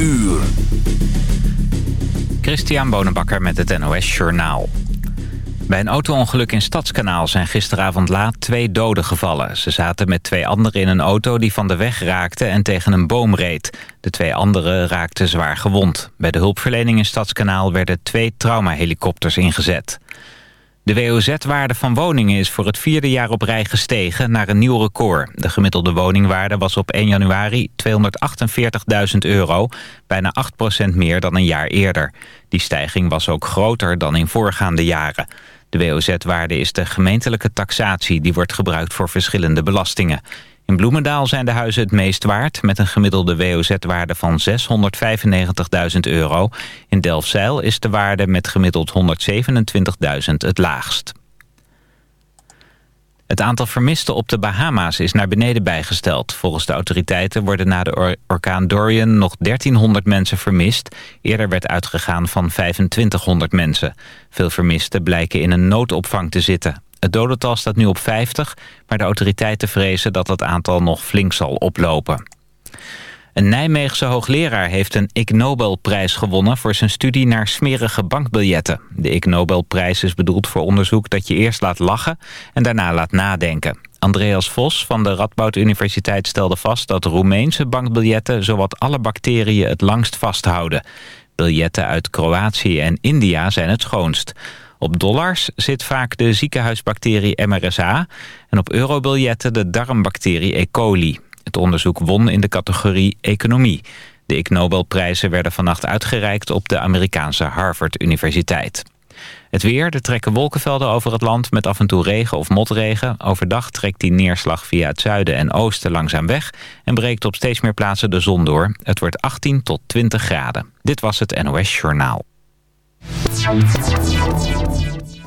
uur. Christian Bonenbakker met het NOS Journaal. Bij een auto-ongeluk in Stadskanaal zijn gisteravond laat twee doden gevallen. Ze zaten met twee anderen in een auto die van de weg raakte en tegen een boom reed. De twee anderen raakten zwaar gewond. Bij de hulpverlening in Stadskanaal werden twee traumahelikopters ingezet. De WOZ-waarde van woningen is voor het vierde jaar op rij gestegen naar een nieuw record. De gemiddelde woningwaarde was op 1 januari 248.000 euro, bijna 8% meer dan een jaar eerder. Die stijging was ook groter dan in voorgaande jaren. De WOZ-waarde is de gemeentelijke taxatie die wordt gebruikt voor verschillende belastingen. In Bloemendaal zijn de huizen het meest waard... met een gemiddelde WOZ-waarde van 695.000 euro. In Delfzijl is de waarde met gemiddeld 127.000 het laagst. Het aantal vermisten op de Bahama's is naar beneden bijgesteld. Volgens de autoriteiten worden na de orkaan Dorian nog 1300 mensen vermist. Eerder werd uitgegaan van 2500 mensen. Veel vermisten blijken in een noodopvang te zitten. Het dodental staat nu op 50, maar de autoriteiten vrezen dat het aantal nog flink zal oplopen. Een Nijmeegse hoogleraar heeft een Ig Nobelprijs gewonnen... voor zijn studie naar smerige bankbiljetten. De Ig Nobelprijs is bedoeld voor onderzoek dat je eerst laat lachen... en daarna laat nadenken. Andreas Vos van de Radboud Universiteit stelde vast... dat Roemeense bankbiljetten zowat alle bacteriën het langst vasthouden. Biljetten uit Kroatië en India zijn het schoonst. Op dollars zit vaak de ziekenhuisbacterie MRSA... en op eurobiljetten de darmbacterie E. coli. Het onderzoek won in de categorie Economie. De Ig Nobelprijzen werden vannacht uitgereikt op de Amerikaanse Harvard Universiteit. Het weer, er trekken wolkenvelden over het land met af en toe regen of motregen. Overdag trekt die neerslag via het zuiden en oosten langzaam weg... en breekt op steeds meer plaatsen de zon door. Het wordt 18 tot 20 graden. Dit was het NOS Journaal.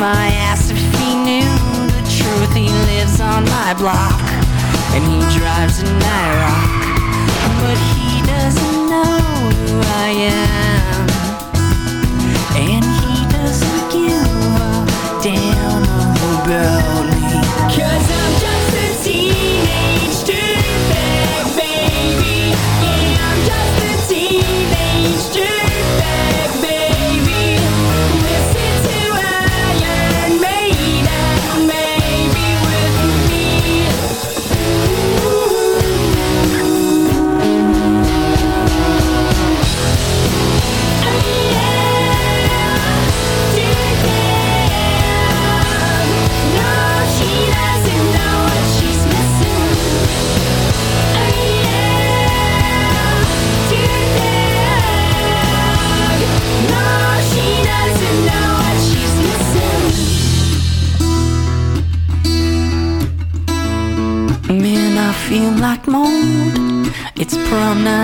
my ass if he knew the truth. He lives on my block and he drives an IROC. But he doesn't know who I am.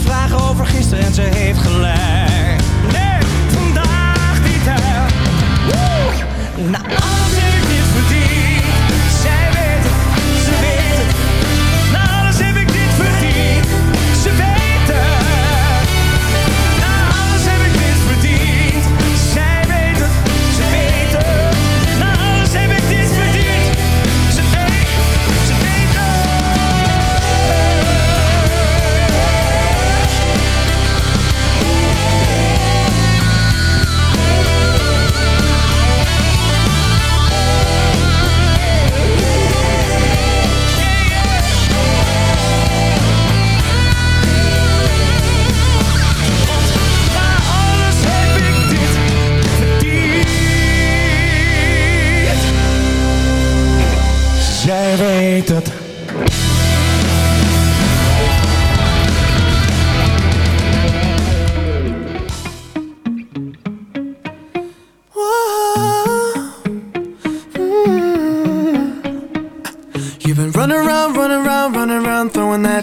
vragen over gisteren en ze heeft gelijk. Nee, vandaag niet hè. Woe! Na alles Érted?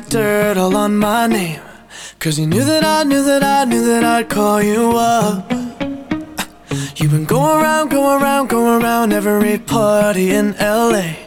dirt all on my name. Cause you knew that I knew that I knew that I'd call you up. You've been going around, going around, going around every party in LA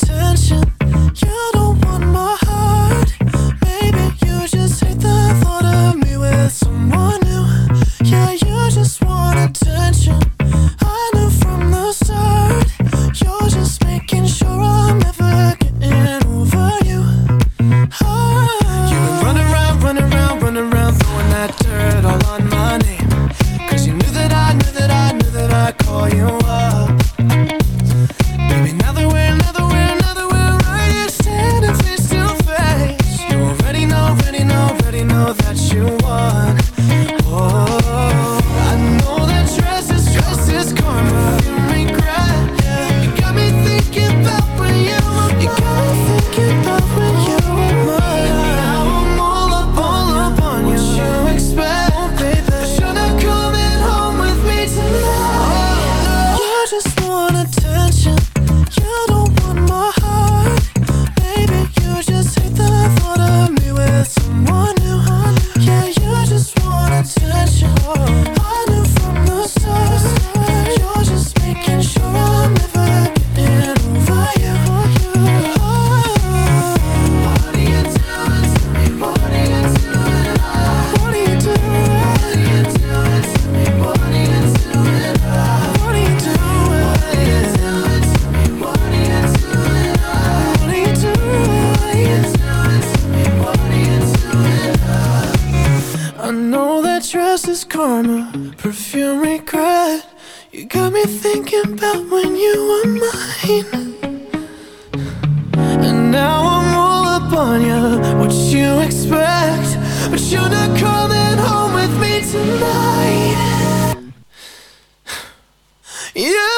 You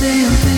And things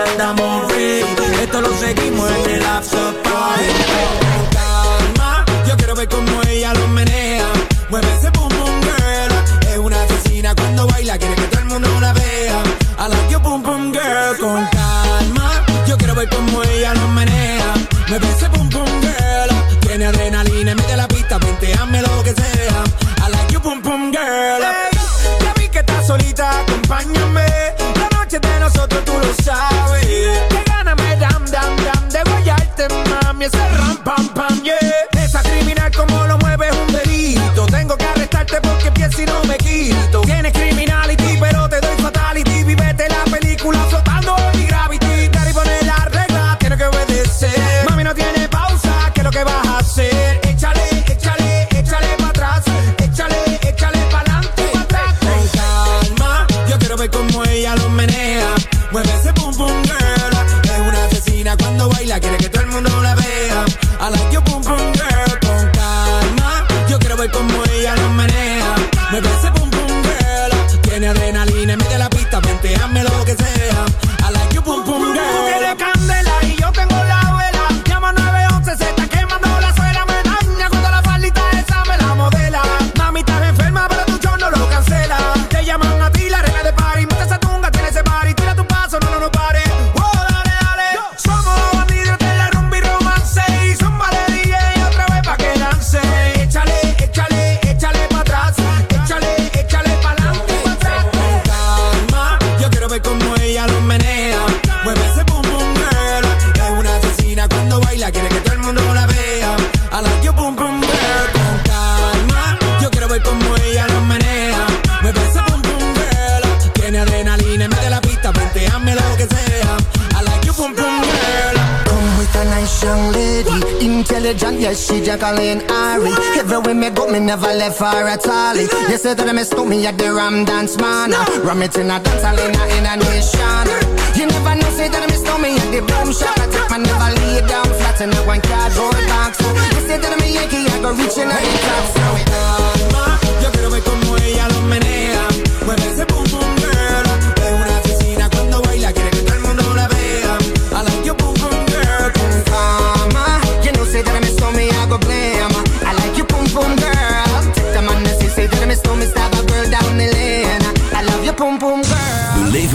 ella lo menea. Me parece pum pum girl. Tiene adrenalina, mete la pista, venteámelo Jackie, Jacqueline, Ari. Everywhere me go, me never left far at all. You say that I me stole me at the Ram Dance Man. Ram it in a dance hall in a, nation. You never know, say that I me stole me at the Boom Shop. I take my never lay down flat in a one cardboard box. You say that I'm a Yankee, I go reaching out the top. So it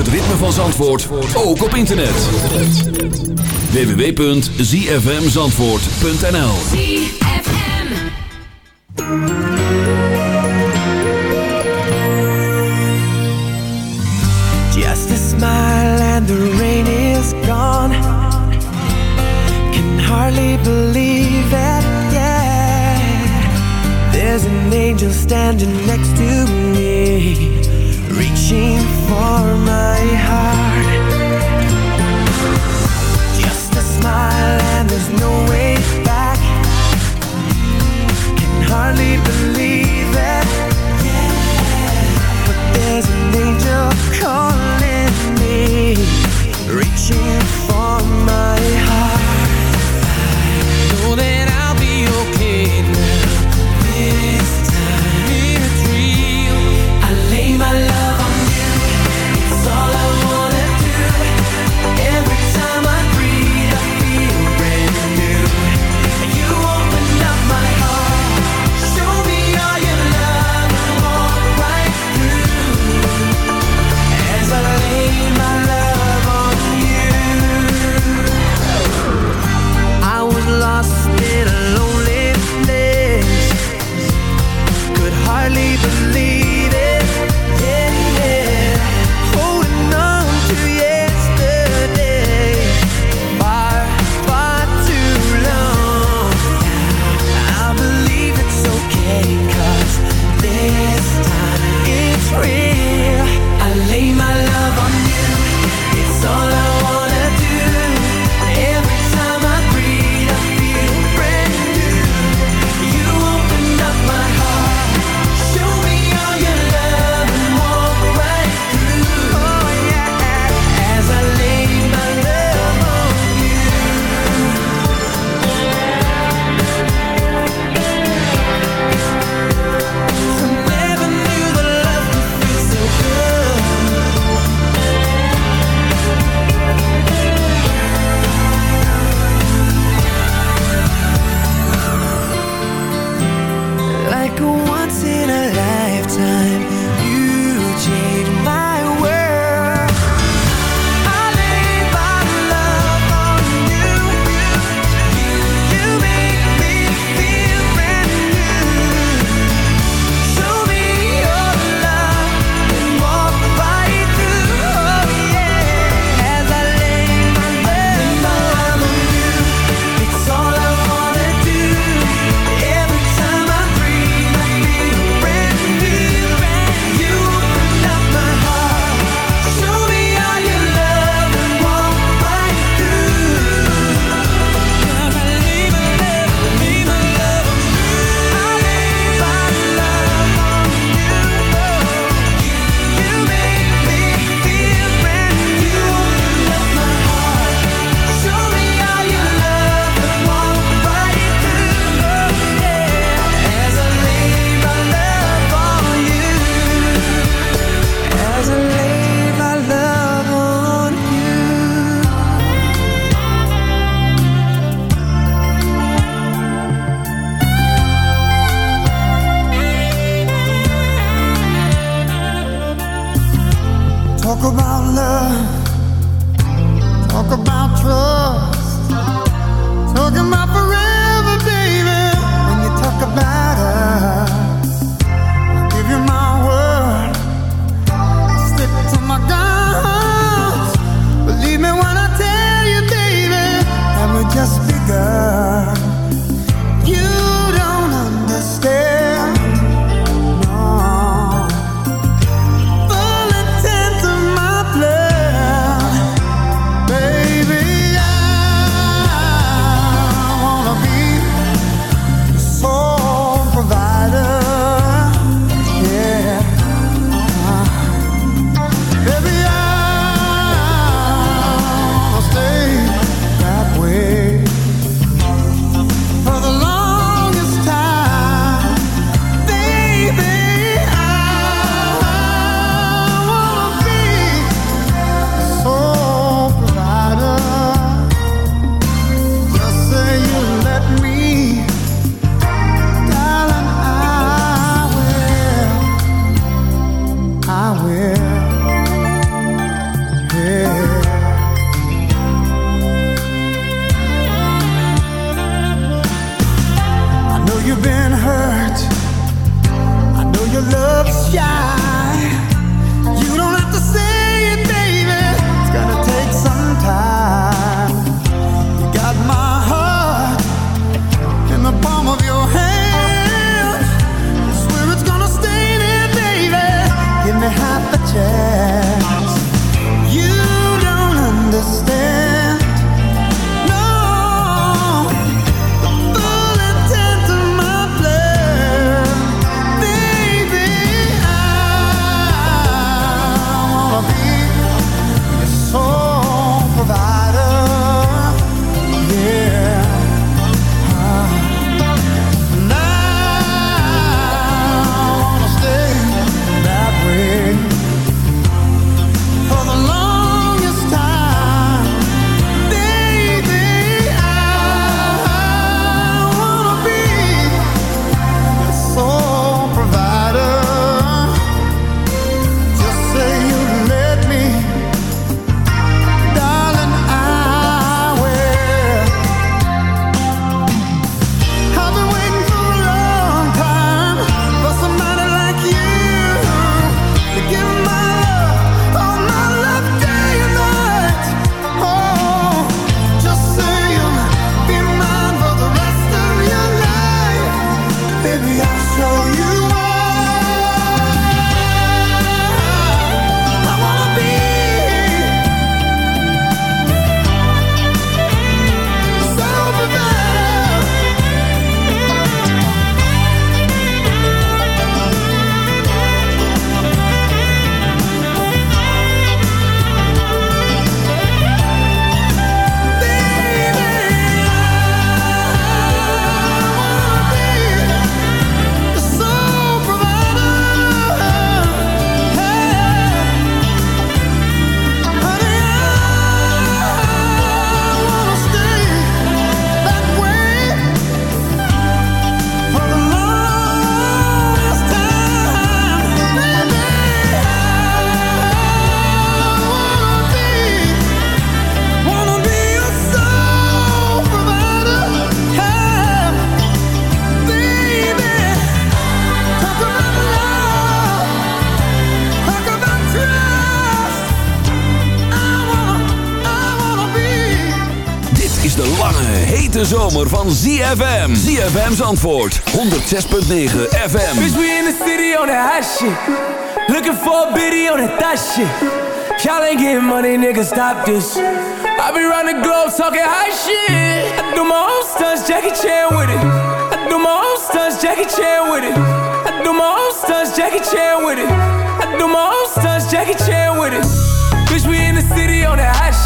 het ritme van Zandvoort ook op internet. www.zfmzandvoort.nl Just a smile and the rain is gone. Can hardly believe it, yeah. There's an angel standing next to de lange, hete zomer van ZFM. ZFM's antwoord 106.9 FM. Bitch, we in the city on that hot. Looking for a biddy on that thot shit. Y'all ain't getting money, nigga, stop this. I be round the globe talking high shit. I do my own stunts, Jackie Chan with it. I do my own stunts, Jackie Chan with it. I do my own stunts, Jackie Chan with it. I do my own Jackie Chan with it. Bitch, we in the city on that hot.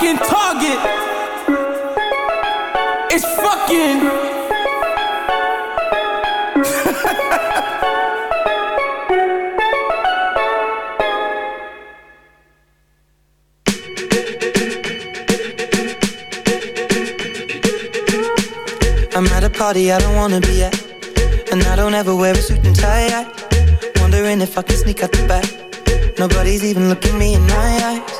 Fucking Target. It's fucking. I'm at a party I don't wanna be at And I don't ever wear a suit and tie I Wondering if I can sneak out the back Nobody's even looking me in my eyes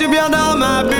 borné, je suis bien